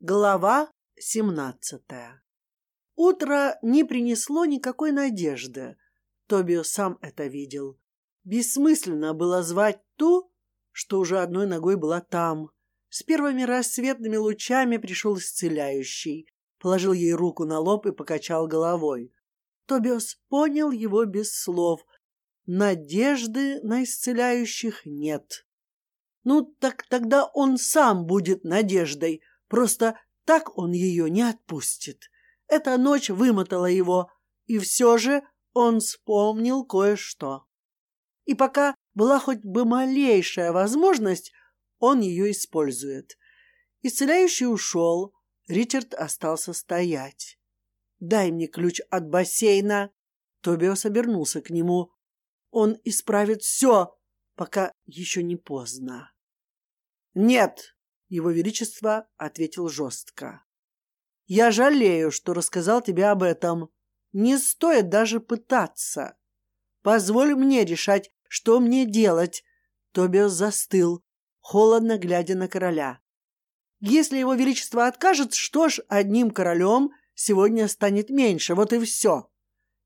Глава семнадцатая. Утро не принесло никакой надежды. Тобио сам это видел. Бессмысленно было звать ту, что уже одной ногой была там. С первыми рассветными лучами пришел исцеляющий, положил ей руку на лоб и покачал головой. Тобиос понял его без слов. Надежды на исцеляющих нет. Ну так тогда он сам будет надеждой Просто так он ее не отпустит. Эта ночь вымотала его, и все же он вспомнил кое-что. И пока была хоть бы малейшая возможность, он ее использует. Исцеляющий ушел, Ричард остался стоять. «Дай мне ключ от бассейна!» Тобиос обернулся к нему. «Он исправит все, пока еще не поздно». «Нет!» Его Величество ответил жестко. «Я жалею, что рассказал тебе об этом. Не стоит даже пытаться. Позволь мне решать, что мне делать». Тобиас застыл, холодно глядя на короля. «Если его Величество откажет, что ж, одним королем сегодня станет меньше, вот и все».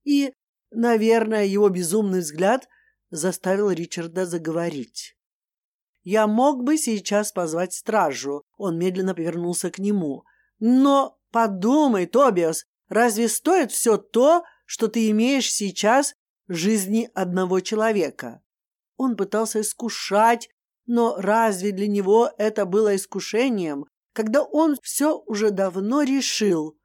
И, наверное, его безумный взгляд заставил Ричарда заговорить. Я мог бы сейчас позвать стражу. Он медленно повернулся к нему. Но подумай, Тобиас, разве стоит все то, что ты имеешь сейчас жизни одного человека? Он пытался искушать, но разве для него это было искушением, когда он все уже давно решил?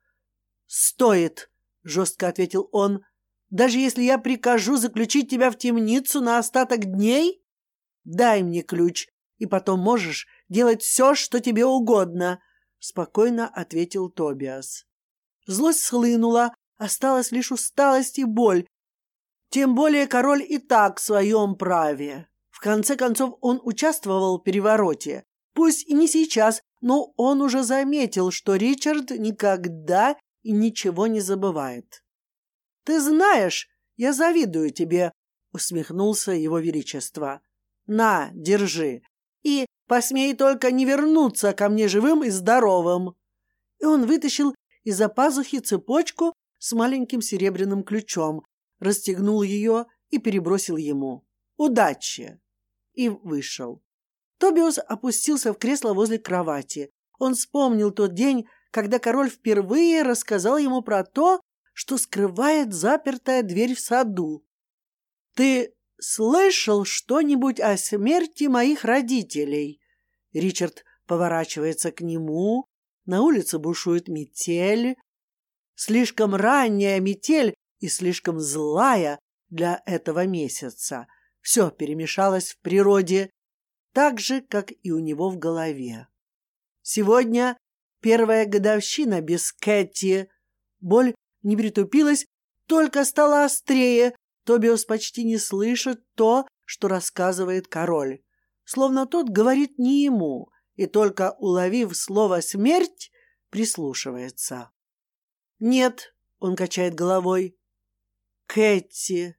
Стоит, жестко ответил он. Даже если я прикажу заключить тебя в темницу на остаток дней? Дай мне ключ, и потом можешь делать все, что тебе угодно, спокойно ответил Тобиас. Злость схлынула, осталась лишь усталость и боль. Тем более король и так в своем праве. В конце концов он участвовал в перевороте, пусть и не сейчас, но он уже заметил, что Ричард никогда и ничего не забывает. Ты знаешь, я завидую тебе, усмехнулся его величество. На, держи. И посмей только не вернуться ко мне живым и здоровым. И он вытащил из-за пазухи цепочку с маленьким серебряным ключом, расстегнул ее и перебросил ему. Удачи! И вышел. Тобиус опустился в кресло возле кровати. Он вспомнил тот день, когда король впервые рассказал ему про то, что скрывает запертая дверь в саду. Ты слышал что-нибудь о смерти моих родителей? Ричард поворачивается к нему. На улице бушует метель. Слишком ранняя метель и слишком злая для этого месяца. Все перемешалось в природе, так же, как и у него в голове. Сегодня первая годовщина без Кэти. Боль не притупилась, только стала острее, Тобиос почти не слышит то, что рассказывает король, словно тот говорит не ему, и только уловив слово смерть, прислушивается. Нет, он качает головой. Кэти,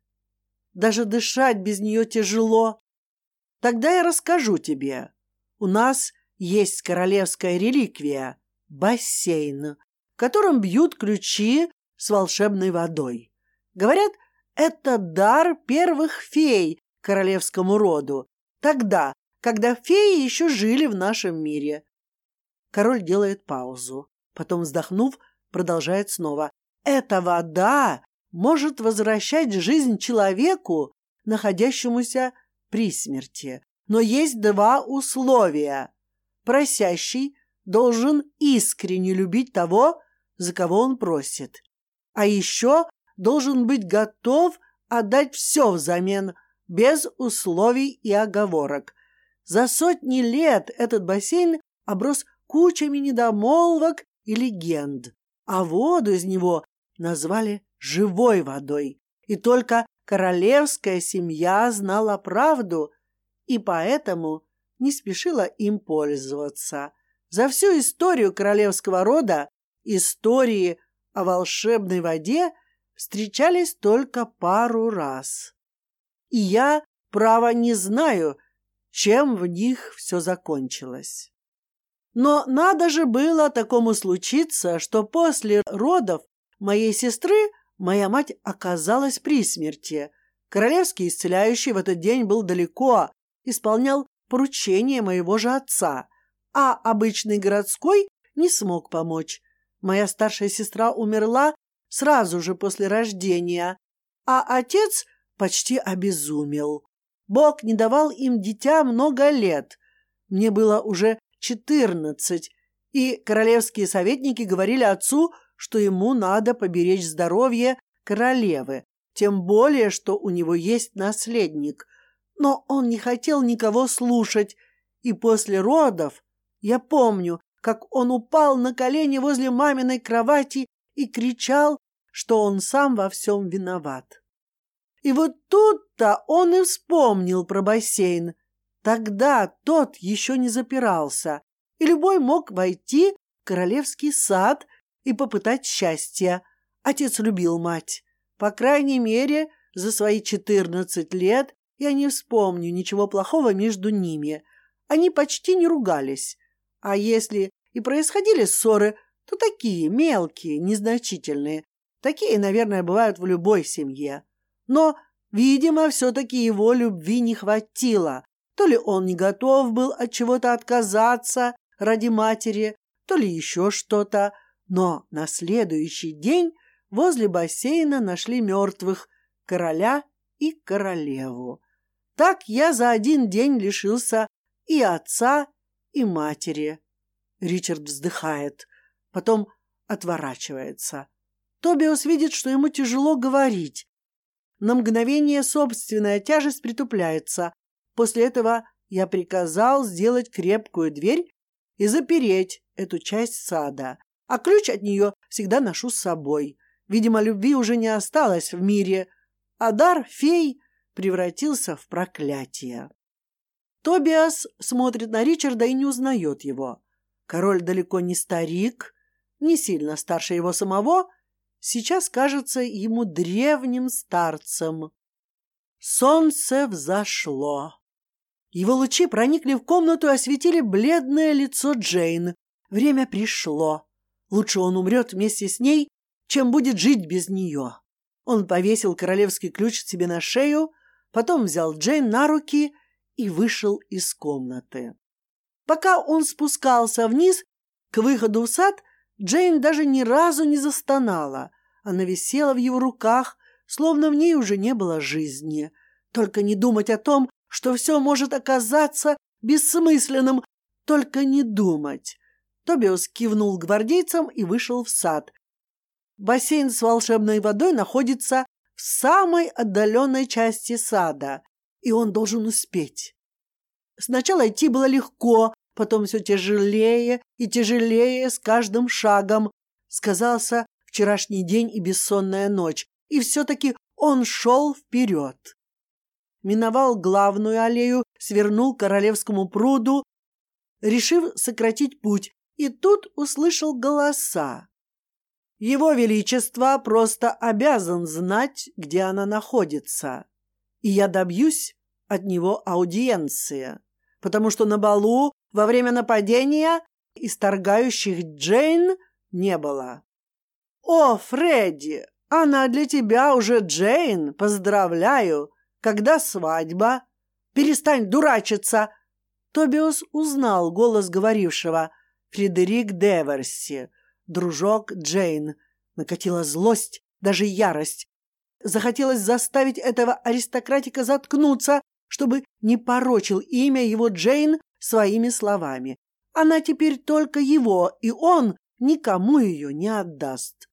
даже дышать без нее тяжело. Тогда я расскажу тебе. У нас есть королевская реликвия — бассейн, в котором бьют ключи с волшебной водой. Говорят, это дар первых фей королевскому роду, тогда, когда феи еще жили в нашем мире. Король делает паузу, потом, вздохнув, продолжает снова. Эта вода может возвращать жизнь человеку, находящемуся при смерти. Но есть два условия. Просящий должен искренне любить того, за кого он просит. А еще должен быть готов отдать все взамен, без условий и оговорок. За сотни лет этот бассейн оброс кучами недомолвок и легенд, а воду из него назвали живой водой. И только королевская семья знала правду и поэтому не спешила им пользоваться. За всю историю королевского рода, истории о волшебной воде – встречались только пару раз. И я, право, не знаю, чем в них все закончилось. Но надо же было такому случиться, что после родов моей сестры моя мать оказалась при смерти. Королевский исцеляющий в этот день был далеко, исполнял поручение моего же отца, а обычный городской не смог помочь. Моя старшая сестра умерла сразу же после рождения, а отец почти обезумел. Бог не давал им дитя много лет. Мне было уже четырнадцать, и королевские советники говорили отцу, что ему надо поберечь здоровье королевы, тем более, что у него есть наследник. Но он не хотел никого слушать, и после родов я помню, как он упал на колени возле маминой кровати и кричал, что он сам во всем виноват. И вот тут-то он и вспомнил про бассейн. Тогда тот еще не запирался, и любой мог войти в королевский сад и попытать счастья. Отец любил мать. По крайней мере, за свои четырнадцать лет я не вспомню ничего плохого между ними. Они почти не ругались. А если и происходили ссоры, то такие, мелкие, незначительные. Такие, наверное, бывают в любой семье. Но, видимо, все-таки его любви не хватило. То ли он не готов был от чего-то отказаться ради матери, то ли еще что-то. Но на следующий день возле бассейна нашли мертвых короля и королеву. Так я за один день лишился и отца, и матери. Ричард вздыхает, потом отворачивается. Тобиас видит, что ему тяжело говорить. На мгновение собственная тяжесть притупляется. После этого я приказал сделать крепкую дверь и запереть эту часть сада, а ключ от нее всегда ношу с собой. Видимо, любви уже не осталось в мире, а дар фей превратился в проклятие. Тобиас смотрит на Ричарда и не узнает его. Король далеко не старик, не сильно старше его самого, сейчас кажется ему древним старцем. Солнце взошло. Его лучи проникли в комнату и осветили бледное лицо Джейн. Время пришло. Лучше он умрет вместе с ней, чем будет жить без нее. Он повесил королевский ключ себе на шею, потом взял Джейн на руки и вышел из комнаты. Пока он спускался вниз к выходу в сад, Джейн даже ни разу не застонала. Она висела в его руках, словно в ней уже не было жизни. Только не думать о том, что все может оказаться бессмысленным, только не думать. Тобиос кивнул гвардейцам и вышел в сад. Бассейн с волшебной водой находится в самой отдаленной части сада, и он должен успеть. Сначала идти было легко, потом все тяжелее и тяжелее с каждым шагом. Сказался вчерашний день и бессонная ночь, и все-таки он шел вперед. Миновал главную аллею, свернул к Королевскому пруду, решив сократить путь, и тут услышал голоса. Его Величество просто обязан знать, где она находится, и я добьюсь от него аудиенции потому что на балу во время нападения исторгающих Джейн не было. «О, Фредди, она для тебя уже Джейн, поздравляю! Когда свадьба? Перестань дурачиться!» Тобиос узнал голос говорившего. Фредерик Деверси, дружок Джейн. Накатила злость, даже ярость. Захотелось заставить этого аристократика заткнуться, чтобы не порочил имя его Джейн своими словами. Она теперь только его, и он никому ее не отдаст.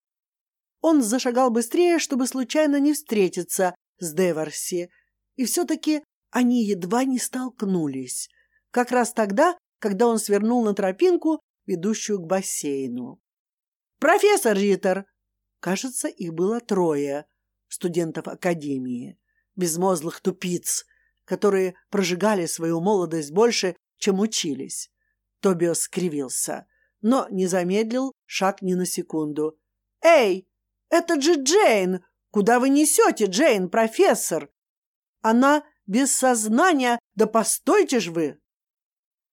Он зашагал быстрее, чтобы случайно не встретиться с Деверси, и все-таки они едва не столкнулись. Как раз тогда, когда он свернул на тропинку, ведущую к бассейну. «Профессор Риттер!» Кажется, их было трое студентов академии, безмозглых тупиц, которые прожигали свою молодость больше, чем учились. Тобиос скривился, но не замедлил шаг ни на секунду. «Эй, это же Джейн! Куда вы несете, Джейн, профессор? Она без сознания, да постойте ж вы!»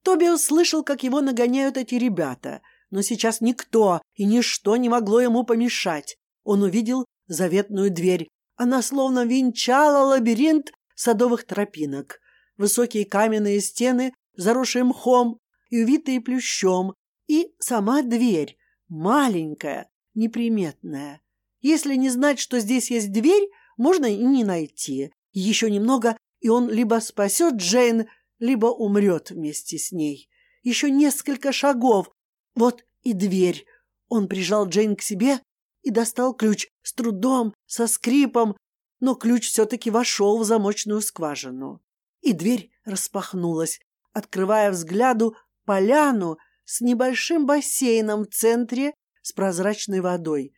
Тобиас слышал, как его нагоняют эти ребята, но сейчас никто и ничто не могло ему помешать. Он увидел заветную дверь. Она словно венчала лабиринт садовых тропинок. Высокие каменные стены, заросшие мхом и увитые плющом, и сама дверь, маленькая, неприметная. Если не знать, что здесь есть дверь, можно и не найти. Еще немного, и он либо спасет Джейн, либо умрет вместе с ней. Еще несколько шагов. Вот и дверь. Он прижал Джейн к себе и достал ключ с трудом, со скрипом, но ключ все-таки вошел в замочную скважину. И дверь распахнулась, открывая взгляду поляну с небольшим бассейном в центре с прозрачной водой.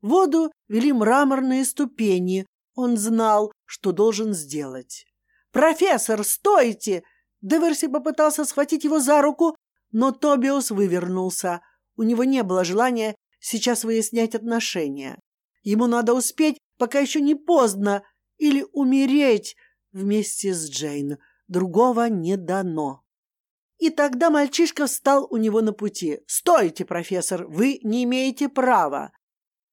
Воду вели мраморные ступени. Он знал, что должен сделать. «Профессор, стойте!» Деверси попытался схватить его за руку, но Тобиус вывернулся. У него не было желания сейчас выяснять отношения. Ему надо успеть, пока еще не поздно, или умереть вместе с Джейн. Другого не дано. И тогда мальчишка встал у него на пути. «Стойте, профессор, вы не имеете права.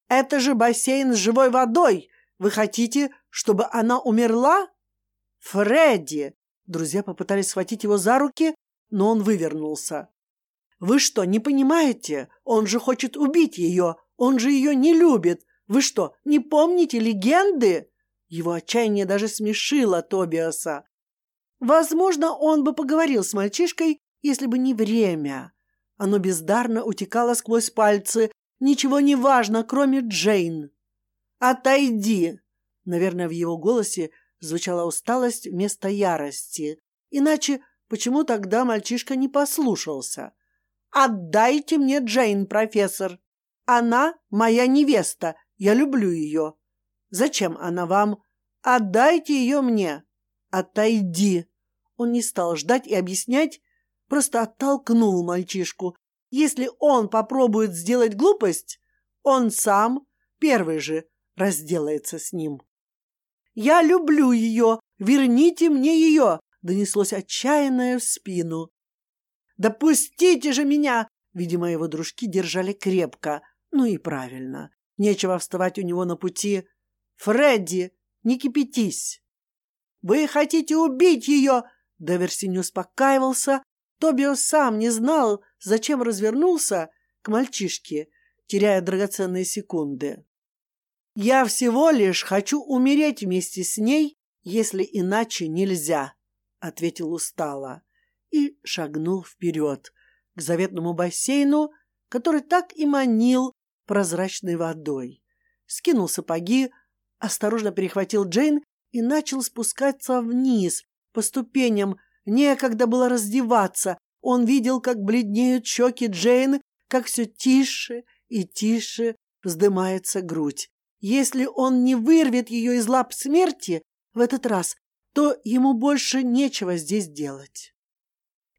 Это же бассейн с живой водой. Вы хотите, чтобы она умерла?» «Фредди!» Друзья попытались схватить его за руки, но он вывернулся. «Вы что, не понимаете? Он же хочет убить ее. Он же ее не любит. Вы что, не помните легенды?» Его отчаяние даже смешило Тобиаса. Возможно, он бы поговорил с мальчишкой, если бы не время. Оно бездарно утекало сквозь пальцы. Ничего не важно, кроме Джейн. «Отойди!» Наверное, в его голосе звучала усталость вместо ярости. Иначе почему тогда мальчишка не послушался? «Отдайте мне Джейн, профессор! Она моя невеста, я люблю ее. Зачем она вам? Отдайте ее мне! Отойди!» Он не стал ждать и объяснять, просто оттолкнул мальчишку. Если он попробует сделать глупость, он сам первый же разделается с ним. «Я люблю ее! Верните мне ее!» донеслось отчаянное в спину. «Допустите же меня!» Видимо, его дружки держали крепко. Ну и правильно. Нечего вставать у него на пути. «Фредди, не кипятись!» «Вы хотите убить ее!» Доверси не успокаивался. Тобио сам не знал, зачем развернулся к мальчишке, теряя драгоценные секунды. «Я всего лишь хочу умереть вместе с ней, если иначе нельзя», — ответил устало и шагнул вперед к заветному бассейну, который так и манил прозрачной водой. Скинул сапоги, осторожно перехватил Джейн и начал спускаться вниз по ступеням. Некогда было раздеваться. Он видел, как бледнеют щеки Джейн, как все тише и тише вздымается грудь. Если он не вырвет ее из лап смерти в этот раз, то ему больше нечего здесь делать.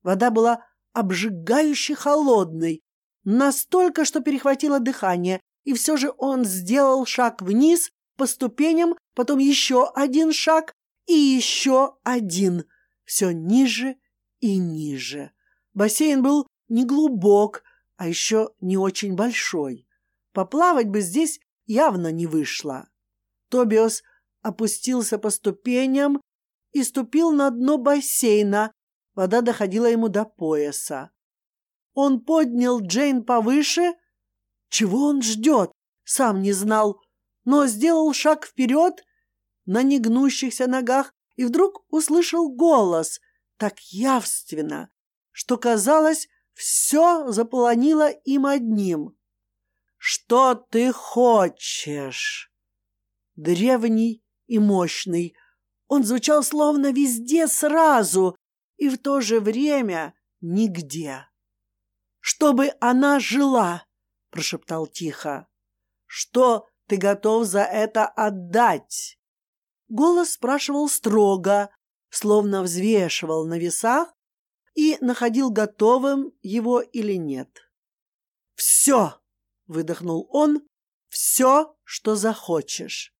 Вода была обжигающе холодной, настолько, что перехватило дыхание, и все же он сделал шаг вниз по ступеням, потом еще один шаг и еще один, все ниже и ниже. Бассейн был не глубок, а еще не очень большой. Поплавать бы здесь явно не вышло. Тобиос опустился по ступеням и ступил на дно бассейна, Вода доходила ему до пояса. Он поднял Джейн повыше. Чего он ждет? Сам не знал, но сделал шаг вперед на негнущихся ногах и вдруг услышал голос так явственно, что, казалось, все заполонило им одним. «Что ты хочешь?» Древний и мощный. Он звучал словно везде сразу, и в то же время нигде. «Чтобы она жила!» — прошептал тихо. «Что ты готов за это отдать?» Голос спрашивал строго, словно взвешивал на весах и находил готовым его или нет. «Все!» — выдохнул он. «Все, что захочешь.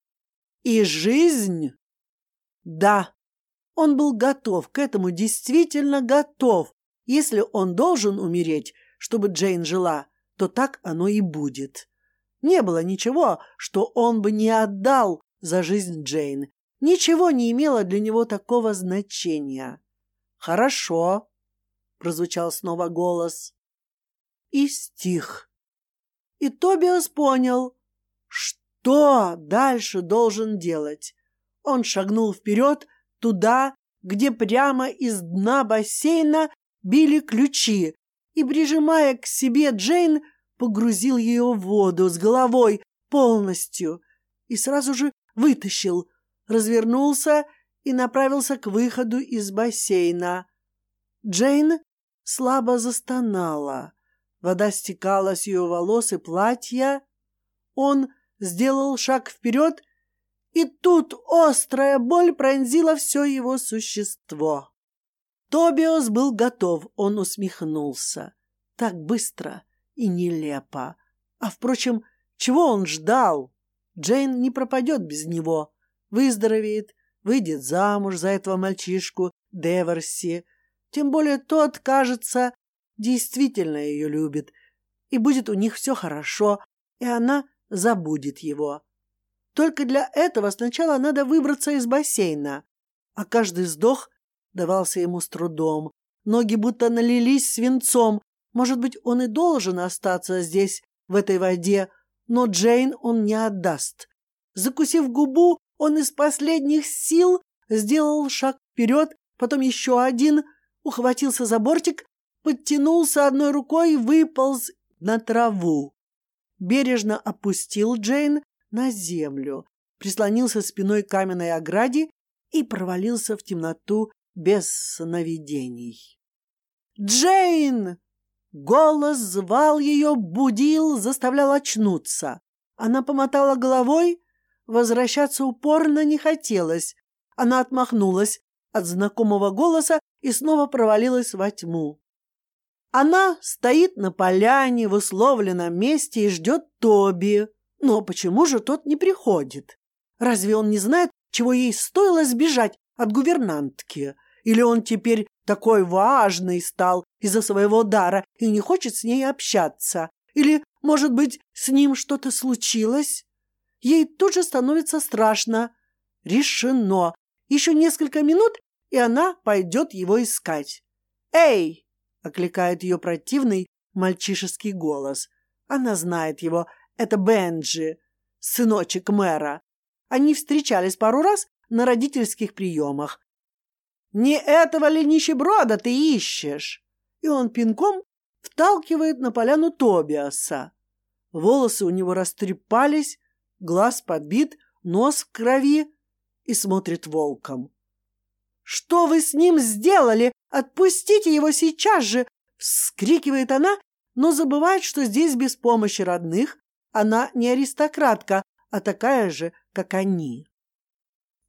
И жизнь?» «Да», он был готов к этому, действительно готов. Если он должен умереть, чтобы Джейн жила, то так оно и будет. Не было ничего, что он бы не отдал за жизнь Джейн. Ничего не имело для него такого значения. «Хорошо», — прозвучал снова голос. И стих. И Тобиас понял, что дальше должен делать. Он шагнул вперед, туда, где прямо из дна бассейна били ключи, и, прижимая к себе Джейн, погрузил ее в воду с головой полностью и сразу же вытащил, развернулся и направился к выходу из бассейна. Джейн слабо застонала. Вода стекала с ее волос и платья. Он сделал шаг вперед, и тут острая боль пронзила все его существо. Тобиос был готов, он усмехнулся. Так быстро и нелепо. А, впрочем, чего он ждал? Джейн не пропадет без него. Выздоровеет, выйдет замуж за этого мальчишку Деверси. Тем более тот, кажется, действительно ее любит. И будет у них все хорошо, и она забудет его. Только для этого сначала надо выбраться из бассейна. А каждый вздох давался ему с трудом. Ноги будто налились свинцом. Может быть, он и должен остаться здесь, в этой воде, но Джейн он не отдаст. Закусив губу, он из последних сил сделал шаг вперед, потом еще один, ухватился за бортик, подтянулся одной рукой и выполз на траву. Бережно опустил Джейн на землю, прислонился спиной к каменной ограде и провалился в темноту без сновидений. «Джейн!» Голос звал ее, будил, заставлял очнуться. Она помотала головой, возвращаться упорно не хотелось. Она отмахнулась от знакомого голоса и снова провалилась во тьму. Она стоит на поляне в условленном месте и ждет Тоби. Но почему же тот не приходит? Разве он не знает, чего ей стоило сбежать от гувернантки? Или он теперь такой важный стал из-за своего дара и не хочет с ней общаться? Или, может быть, с ним что-то случилось? Ей тут же становится страшно. Решено. Еще несколько минут, и она пойдет его искать. «Эй!» — окликает ее противный мальчишеский голос. Она знает его. Это Бенджи, сыночек мэра. Они встречались пару раз на родительских приемах. Не этого ли нищеброда ты ищешь? И он пинком вталкивает на поляну Тобиаса. Волосы у него растрепались, глаз подбит, нос в крови и смотрит волком. «Что вы с ним сделали? Отпустите его сейчас же!» — вскрикивает она, но забывает, что здесь без помощи родных она не аристократка, а такая же, как они.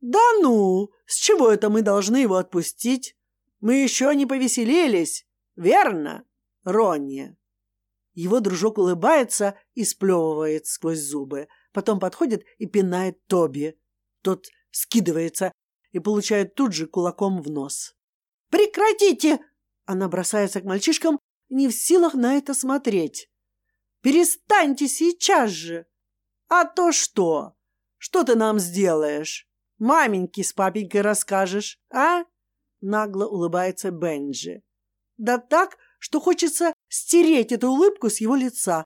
«Да ну! С чего это мы должны его отпустить? Мы еще не повеселились, верно, Ронни?» Его дружок улыбается и сплевывает сквозь зубы. Потом подходит и пинает Тоби. Тот скидывается и получает тут же кулаком в нос. «Прекратите!» Она бросается к мальчишкам, не в силах на это смотреть. «Перестаньте сейчас же!» «А то что? Что ты нам сделаешь?» Маменьке с папенькой расскажешь, а?» Нагло улыбается Бенджи. Да так, что хочется стереть эту улыбку с его лица.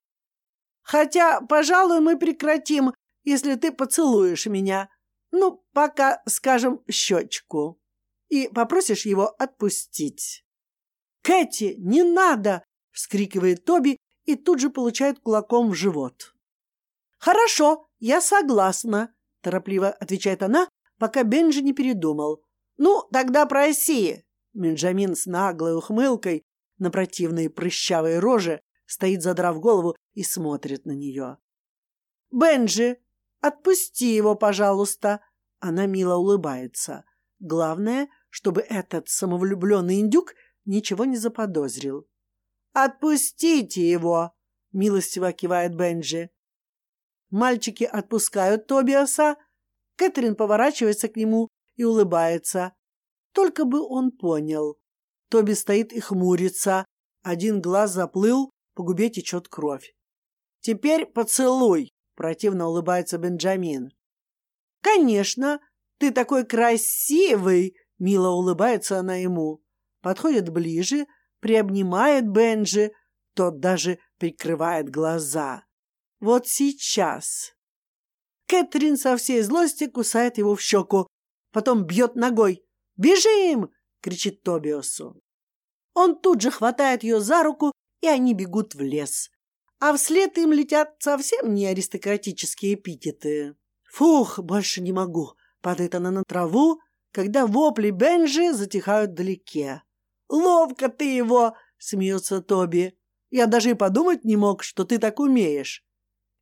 Хотя, пожалуй, мы прекратим, если ты поцелуешь меня. Ну, пока, скажем, щечку. И попросишь его отпустить. «Кэти, не надо!» — вскрикивает Тоби и тут же получает кулаком в живот. «Хорошо, я согласна», — торопливо отвечает она, пока Бенджи не передумал. «Ну, тогда проси!» Бенджамин с наглой ухмылкой на противные прыщавые рожи стоит, задрав голову, и смотрит на нее. «Бенджи, отпусти его, пожалуйста!» Она мило улыбается. Главное, чтобы этот самовлюбленный индюк ничего не заподозрил. «Отпустите его!» — милостиво кивает Бенджи. Мальчики отпускают Тобиаса, Кэтрин поворачивается к нему и улыбается. Только бы он понял. Тоби стоит и хмурится. Один глаз заплыл, по губе течет кровь. Теперь поцелуй, противно улыбается Бенджамин. Конечно, ты такой красивый, мило улыбается она ему. Подходит ближе, приобнимает Бенджи, тот даже прикрывает глаза. Вот сейчас. Кэтрин со всей злости кусает его в щеку, потом бьет ногой. «Бежим!» — кричит Тобиосу. Он тут же хватает ее за руку, и они бегут в лес. А вслед им летят совсем не аристократические эпитеты. «Фух, больше не могу!» — падает она на траву, когда вопли Бенжи затихают вдалеке. «Ловко ты его!» — смеется Тоби. «Я даже и подумать не мог, что ты так умеешь».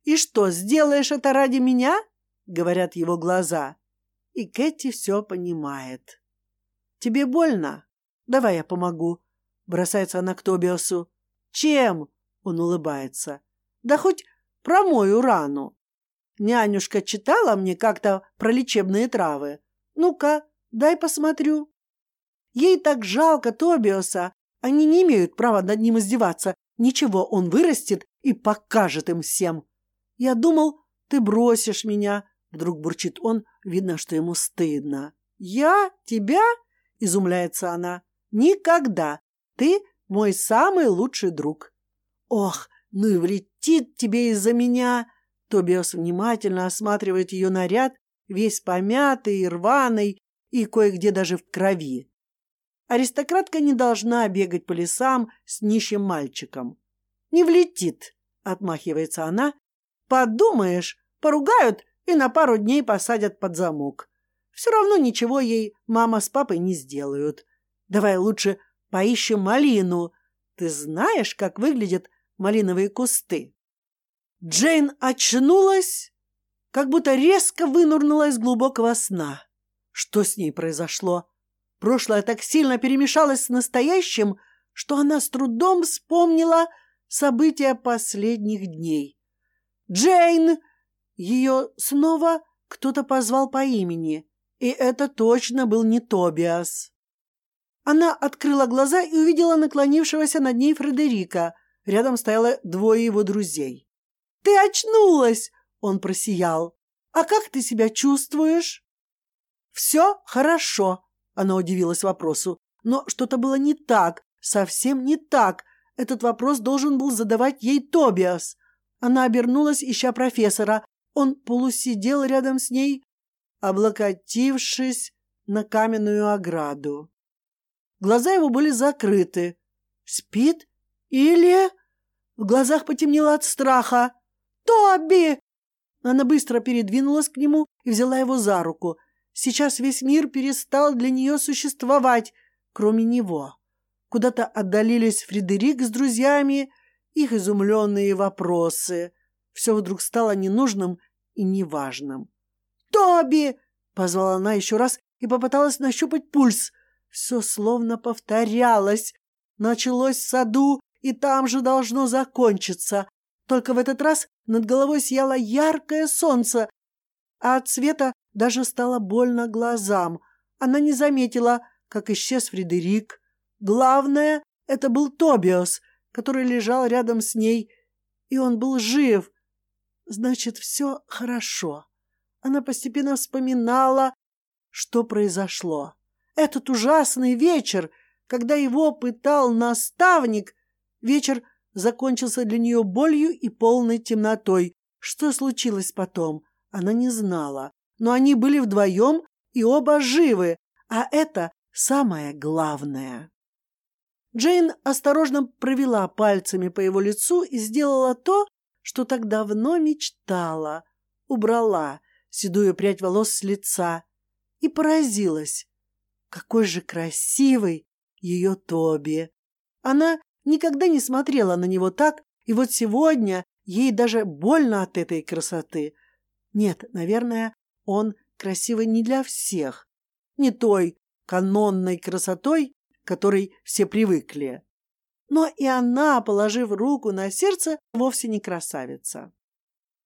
«И что, сделаешь это ради меня?» — говорят его глаза. И Кэти все понимает. «Тебе больно? Давай я помогу», — бросается она к Тобиасу. «Чем?» — он улыбается. «Да хоть промою рану. Нянюшка читала мне как-то про лечебные травы. Ну-ка, дай посмотрю». Ей так жалко Тобиаса. Они не имеют права над ним издеваться. Ничего, он вырастет и покажет им всем. «Я думал, ты бросишь меня», — вдруг бурчит он, видно, что ему стыдно. «Я? Тебя?» — изумляется она. «Никогда. Ты мой самый лучший друг». «Ох, ну и влетит тебе из-за меня!» Тобиас внимательно осматривает ее наряд, весь помятый и рваный, и кое-где даже в крови. Аристократка не должна бегать по лесам с нищим мальчиком. «Не влетит», — отмахивается она Подумаешь, поругают и на пару дней посадят под замок. Все равно ничего ей мама с папой не сделают. Давай лучше поищем малину. Ты знаешь, как выглядят малиновые кусты? Джейн очнулась, как будто резко вынурнула из глубокого сна. Что с ней произошло? Прошлое так сильно перемешалось с настоящим, что она с трудом вспомнила события последних дней. Джейн!» Ее снова кто-то позвал по имени, и это точно был не Тобиас. Она открыла глаза и увидела наклонившегося над ней Фредерика. Рядом стояло двое его друзей. «Ты очнулась!» — он просиял. «А как ты себя чувствуешь?» «Все хорошо», — она удивилась вопросу. Но что-то было не так, совсем не так. Этот вопрос должен был задавать ей Тобиас. Она обернулась, ища профессора. Он полусидел рядом с ней, облокотившись на каменную ограду. Глаза его были закрыты. Спит? Или... В глазах потемнело от страха. «Тоби!» Она быстро передвинулась к нему и взяла его за руку. Сейчас весь мир перестал для нее существовать, кроме него. Куда-то отдалились Фредерик с друзьями, их изумленные вопросы. Все вдруг стало ненужным и неважным. «Тоби!» — позвала она еще раз и попыталась нащупать пульс. Все словно повторялось. Началось в саду, и там же должно закончиться. Только в этот раз над головой сияло яркое солнце, а от света даже стало больно глазам. Она не заметила, как исчез Фредерик. Главное, это был Тобиас — который лежал рядом с ней, и он был жив. Значит, все хорошо. Она постепенно вспоминала, что произошло. Этот ужасный вечер, когда его пытал наставник, вечер закончился для нее болью и полной темнотой. Что случилось потом, она не знала. Но они были вдвоем и оба живы, а это самое главное. Джейн осторожно провела пальцами по его лицу и сделала то, что так давно мечтала. Убрала седую прядь волос с лица и поразилась. Какой же красивый ее Тоби! Она никогда не смотрела на него так, и вот сегодня ей даже больно от этой красоты. Нет, наверное, он красивый не для всех. Не той канонной красотой, которой все привыкли. Но и она, положив руку на сердце, вовсе не красавица.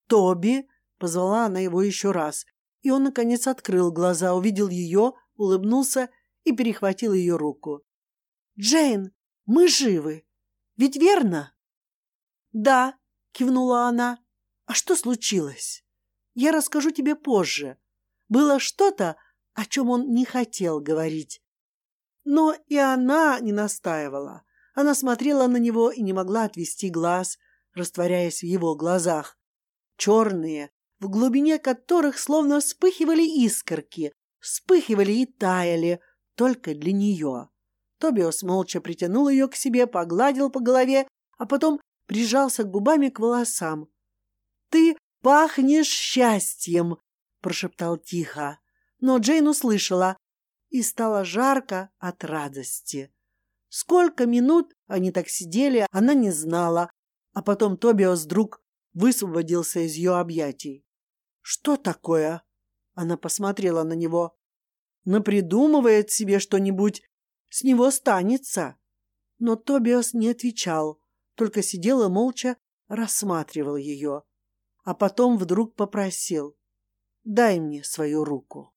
«Тоби!» — позвала она его еще раз, и он, наконец, открыл глаза, увидел ее, улыбнулся и перехватил ее руку. Джейн, мы живы. Ведь верно? Да, кивнула она. А что случилось? Я расскажу тебе позже. Было что-то, о чем он не хотел говорить. Но и она не настаивала. Она смотрела на него и не могла отвести глаз, растворяясь в его глазах. Черные, в глубине которых словно вспыхивали искорки, вспыхивали и таяли только для нее. Тобиос молча притянул ее к себе, погладил по голове, а потом прижался губами к волосам. «Ты пахнешь счастьем!» — прошептал тихо. Но Джейн услышала, и стало жарко от радости. Сколько минут они так сидели, она не знала, а потом Тобиас вдруг высвободился из ее объятий. «Что такое?» Она посмотрела на него. «Напридумывает себе что-нибудь, с него станется». Но Тобиас не отвечал, только сидел и молча рассматривал ее. А потом вдруг попросил «Дай мне свою руку».